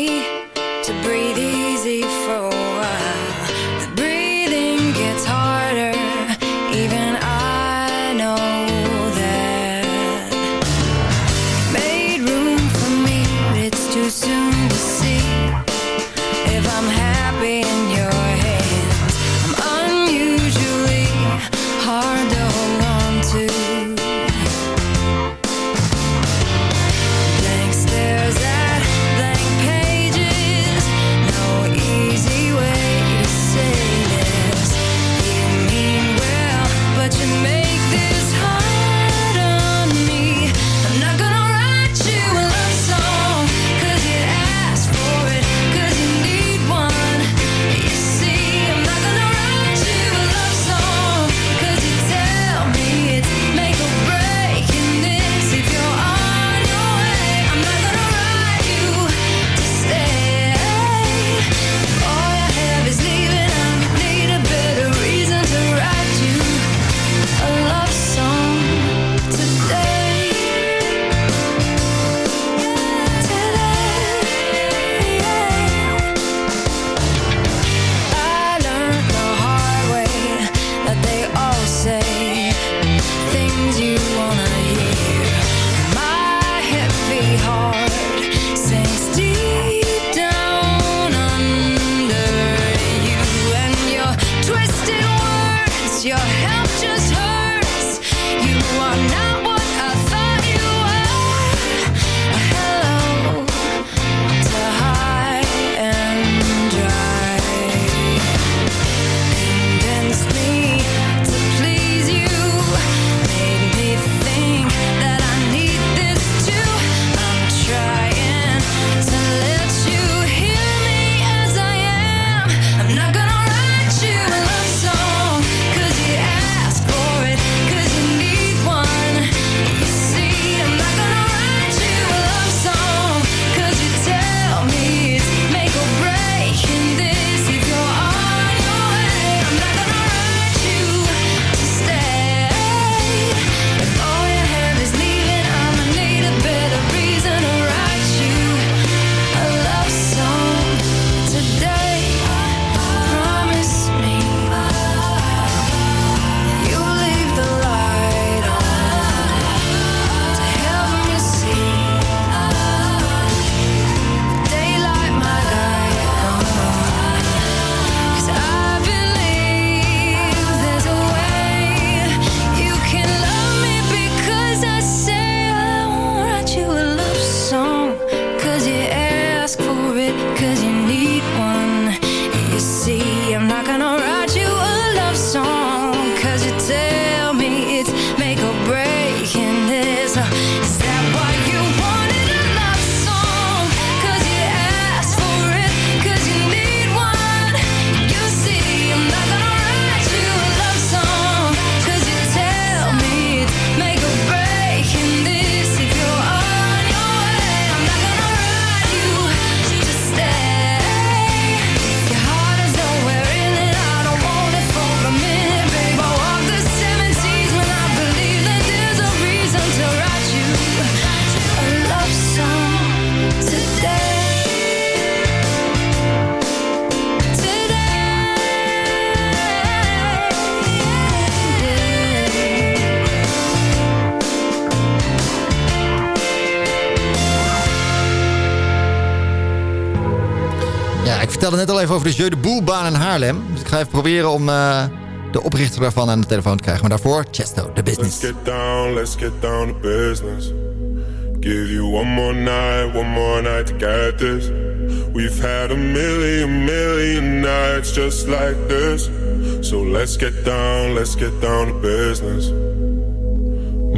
Net al even over de Jeu de Boelbaan in Haarlem. Dus ik ga even proberen om eh, de oprichter daarvan aan de telefoon te krijgen. Maar daarvoor, Chesto, de business. Let's get down, let's get down to business. Give you one more night, one more night to get this. We've had a million, million nights just like this. So let's get down, let's get down to business.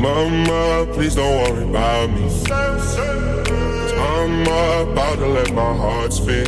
Mama, please don't worry about me. I'm about to let my heart speak.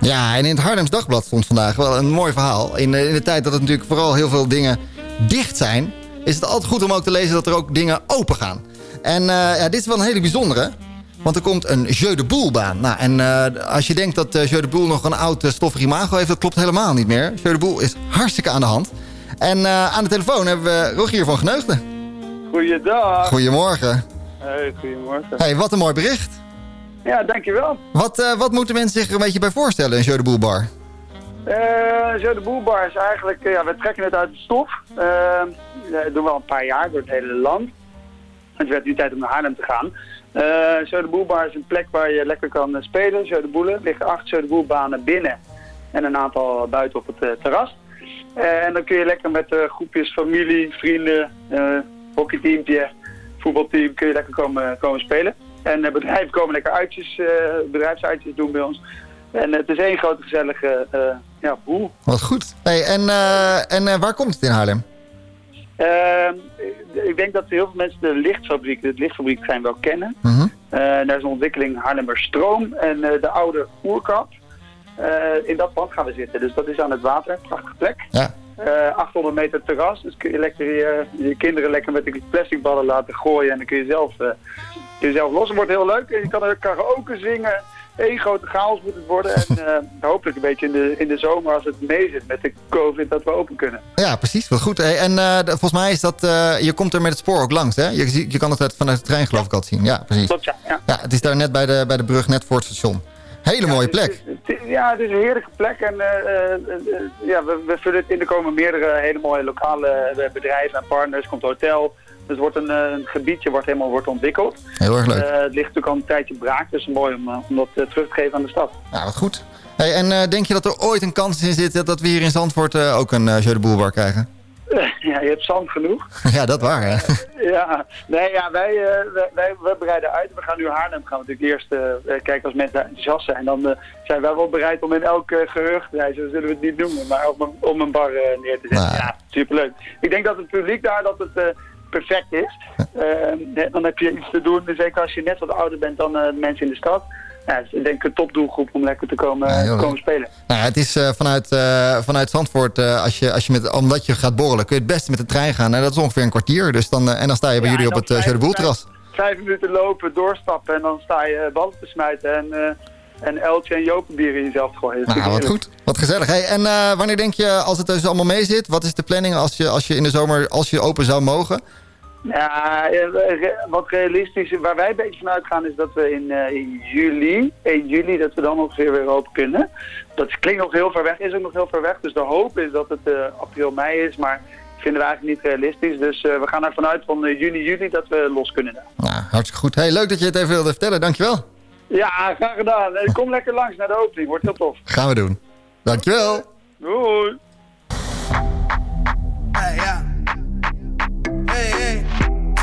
Ja, en in het Haarlems Dagblad stond vandaag wel een mooi verhaal. In de, in de tijd dat het natuurlijk vooral heel veel dingen dicht zijn... is het altijd goed om ook te lezen dat er ook dingen open gaan. En eh, ja, dit is wel een hele bijzondere. Want er komt een Jeu de Boelbaan. Nou, en eh, als je denkt dat eh, Jeu de Boel nog een oud uh, stoffig imago heeft... dat klopt helemaal niet meer. Jeu de Boel is hartstikke aan de hand. En aan de telefoon hebben we Rogier van Geneugden. Goeiedag. Goedemorgen. Hey, goedemorgen. Hey, wat een mooi bericht. Ja, dankjewel. Wat, wat moeten mensen zich er een beetje bij voorstellen, een Jeu de Boel bar? Eh zo, de boelbar is eigenlijk, eh, ja, we trekken het uit de stof. Eh, dat doen we al een paar jaar door het hele land. Het werd nu tijd om naar Haarlem te gaan. Eh zo, de boelbar is een plek waar je lekker kan spelen. Zo, de boelen. Liggen acht zo, de boelbanen binnen en een aantal buiten op het terras. En dan kun je lekker met groepjes familie, vrienden, hockeyteampje, voetbalteam, kun je lekker komen, komen spelen. En bedrijven komen lekker uitjes, bedrijfsuitjes doen bij ons. En het is één grote gezellige eh, ja, boel. Wat goed. Hey, en eh, en eh, waar komt het in Haarlem? Ehm, ik denk dat heel veel mensen de lichtfabriek, het lichtfabriek zijn wel kennen. Mhm. Daar is een ontwikkeling Haarlemmer Stroom en de oude oerkap. In dat pand gaan we zitten, dus dat is aan het water, prachtige plek. Ja. Eh, 800 meter terras. Dus kun je lekker je, je kinderen lekker met de plastic ballen laten gooien. En dan kun je zelf, kun je zelf los. Het wordt heel leuk. En je kan er karaoke zingen. Eén grote chaos moet het worden. En eh, hopelijk een beetje in de, in de zomer als het mee zit met de covid dat we open kunnen. Ja, precies. Wat goed. Hey, en eh, de- volgens mij is dat... eh, je komt er met het spoor ook langs, hè? Je, je kan het uit- vanuit de trein geloof ik altijd zien. Ja, precies. Klopt, ja. ja. Ja, het is daar net bij de, bij de brug, net voor het station. Hele mooie plek. Het- Ja, het is een heerlijke plek en ja, we, we vullen het in. Er komen meerdere hele mooie lokale bedrijven en partners. Er komt hotel. Dus het wordt een, eh, een gebiedje wordt helemaal wordt ontwikkeld. Heel erg leuk. Eh, het ligt natuurlijk al een tijdje braak, dus mooi om, eh, om dat terug te geven aan de stad. Ja, wat goed. Hey, en denk je dat er ooit een kans in zit dat we hier in Zandvoort ook een uh, Jeu de Boel bar krijgen? ja, je hebt zand genoeg. ja, dat waar, hè? Ja, nee, ja, wij, wij, wij, we bereiden uit. We gaan nu Haarlem gaan we natuurlijk eerst kijken als mensen enthousiast zijn. Dan zijn wij wel bereid om in elk uh, gehucht, nee, zo zullen we het niet noemen, maar om, een- om een bar neer te zetten. Ja, superleuk. Ik denk dat het publiek daar dat het perfect is. Eh, dan heb je iets te doen, zeker als je net wat ouder bent dan eh, de mensen in de stad. Ja, het is denk ik een topdoelgroep om lekker te komen, Ja, heel te komen spelen. Nou, het is eh, vanuit, eh, vanuit Zandvoort, als je, als je met, omdat je gaat borrelen, kun je het beste met de trein gaan. En dat is ongeveer een kwartier. Dus dan, en dan sta je bij Ja, jullie op het Boel vijf- minuten lopen, doorstappen en dan sta je ballen te smijten en, en Eltje en Jopenbier in jezelf te gooien. Nou, wat goed. Wat gezellig. Hey, en wanneer denk je, als het dus allemaal mee zit, wat is de planning als je, als je in de zomer, als je open zou mogen? Ja, eh, wat realistisch, waar wij een beetje van uitgaan is dat we in, eh, in juli, 1 juli, dat we dan ongeveer weer open kunnen. Dat klinkt nog heel ver weg, is ook nog heel ver weg. Dus de hoop is dat het eh, april, mei is, maar vinden we eigenlijk niet realistisch. Dus eh, we gaan ervan uit van juni, juli dat we los kunnen. daar. Nou, hartstikke goed. Hey, leuk dat je het even wilde vertellen. Dankjewel. Ja, graag gedaan. Kom lekker langs naar de opening, wordt heel tof. Gaan we doen. Dankjewel. Doei. Hey, yeah.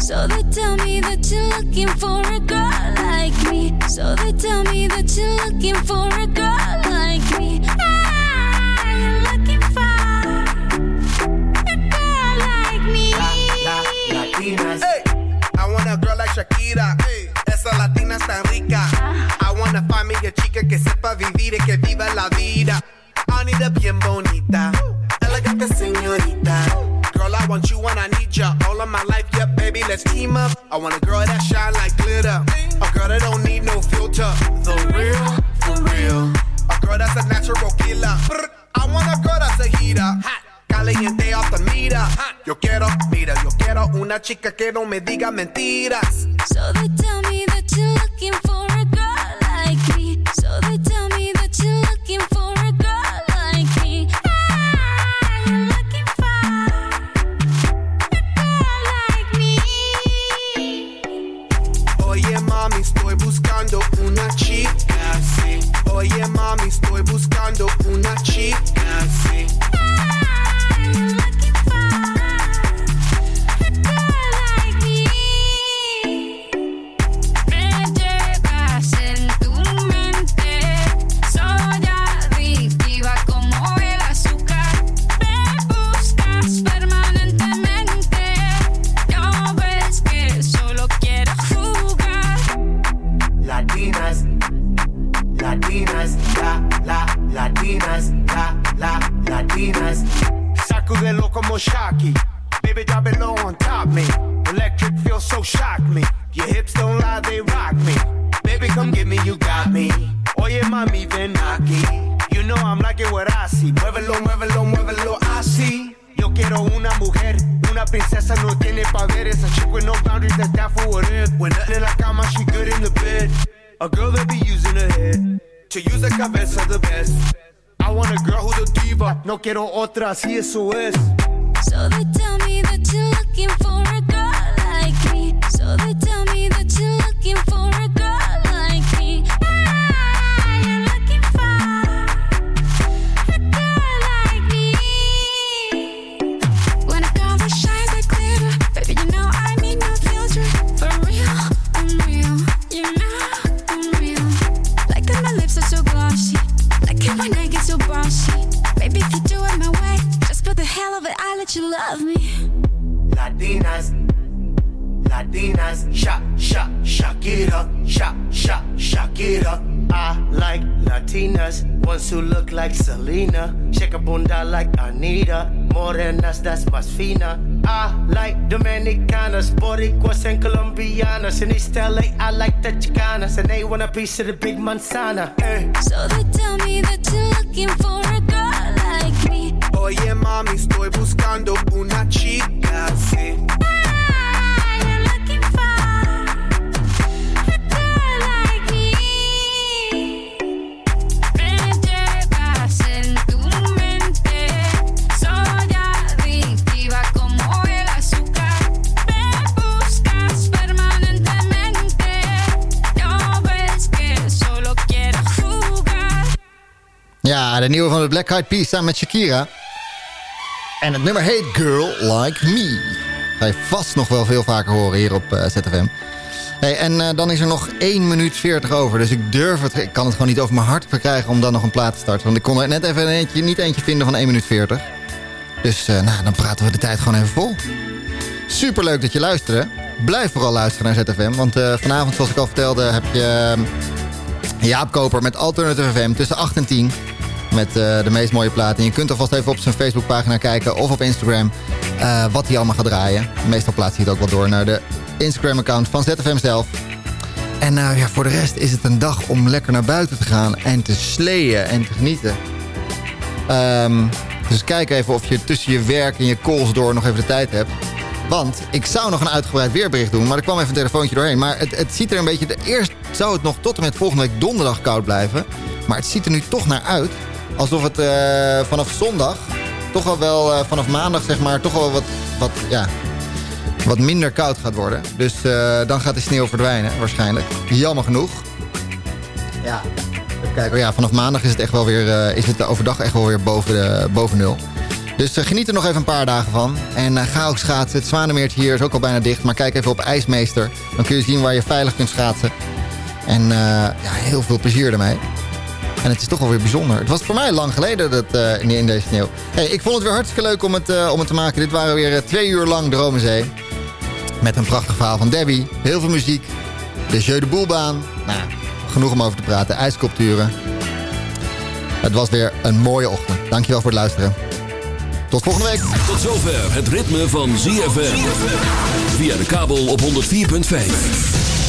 Hey, hey. So they tell me that you're looking for a girl like me. So they tell me that you're looking for a girl like me. Ah, you're looking for a girl like me. Latinas. Hey, I want a girl like Shakira. Hey, esa latina es tan rica. I wanna find me a chica que sepa vivir y que viva la vida. Anita bien bonita, elegante señorita. Girl, I want you and I need ya all of my life. Let's team up. I want a girl that shine like glitter, a girl that don't need no filter. The real, for real. A girl that's a natural killer. I want a girl that's a heater. Hot. Caliente off the meter. Yo quiero, mira, yo quiero una chica que no me diga mentiras. So they tell me quiero una mujer, una princesa no tiene poderes. A chick with no boundaries, that's down for what it. When nothing in la cama, she good in the bed. A girl that be using her head to use the cabeza the best. I want a girl who's a diva, no quiero otra, así eso es. So they tell me that you're looking for of it, I let you love me. Latinas, Latinas, shak, shak, Shakira, shak, shak, Shakira. I like Latinas, ones who look like Selena, shake a bunda like Anita, Morenas, that's más fina. I like Dominicanas, Boricuas, and Colombianas. In East LA, I like the Chicanas, and they want a piece of the big manzana. eh. So they tell me that you're looking for a girl. Oye mami, estoy buscando una chica así. Ja, de nieuwe van de Black Eyed Peas samen met Shakira. En het nummer heet Girl Like Me. Ga je vast nog wel veel vaker horen hier op eh, ZFM. Hey, en eh, dan is er nog 1 minuut 40 over. Dus ik durf het, ik kan het gewoon niet over mijn hart verkrijgen om dan nog een plaat te starten. Want ik kon er net even een eentje, niet eentje vinden van 1 minuut 40. Dus eh, nou, dan praten we de tijd gewoon even vol. Superleuk dat je luisterde. Blijf vooral luisteren naar ZFM. Want vanavond, zoals ik al vertelde, heb je eh, Jaap Koper met Alternative FM tussen 8 en 10. Met eh, de meest mooie platen. En je kunt alvast even op zijn Facebookpagina kijken of op Instagram eh, wat hij allemaal gaat draaien. Meestal plaatst hij het ook wel door naar de Instagram-account van ZFM zelf. En nou ja, voor de rest is het een dag om lekker naar buiten te gaan en te sleeën en te genieten. Ehm, dus kijk even of je tussen je werk en je calls door nog even de tijd hebt. Want ik zou nog een uitgebreid weerbericht doen, maar er kwam even een telefoontje doorheen. Maar het, het ziet er een beetje... Eerst zou het nog tot en met volgende week donderdag koud blijven. Maar het ziet er nu toch naar uit. Alsof het eh, vanaf zondag, toch al wel eh, vanaf maandag zeg maar, toch wel wat, wat, ja, wat minder koud gaat worden. Dus eh, dan gaat de sneeuw verdwijnen waarschijnlijk. Jammer genoeg. Ja. Even kijken, ja, vanaf maandag is het, echt wel weer, is het overdag echt wel weer boven, de, boven nul. Dus geniet er nog even een paar dagen van. En ga ook schaatsen. Het Zwanemeertje hier is ook al bijna dicht. Maar kijk even op IJsmeester. Dan kun je zien waar je veilig kunt schaatsen. En ja, heel veel plezier ermee. En het is toch wel weer bijzonder. Het was voor mij lang geleden dat, eh, in, deze sneeuw. Hey, ik vond het weer hartstikke leuk om het, eh, om het te maken. Dit waren weer eh, twee uur lang Dromenzee. Met een prachtig verhaal van Debbie. Heel veel muziek. De Jeu de Boelbaan. Nou, genoeg om over te praten. IJsculpturen. Het was weer een mooie ochtend. Dankjewel voor het luisteren. Tot volgende week. Tot zover het ritme van ZFM. Via de kabel op 104.5.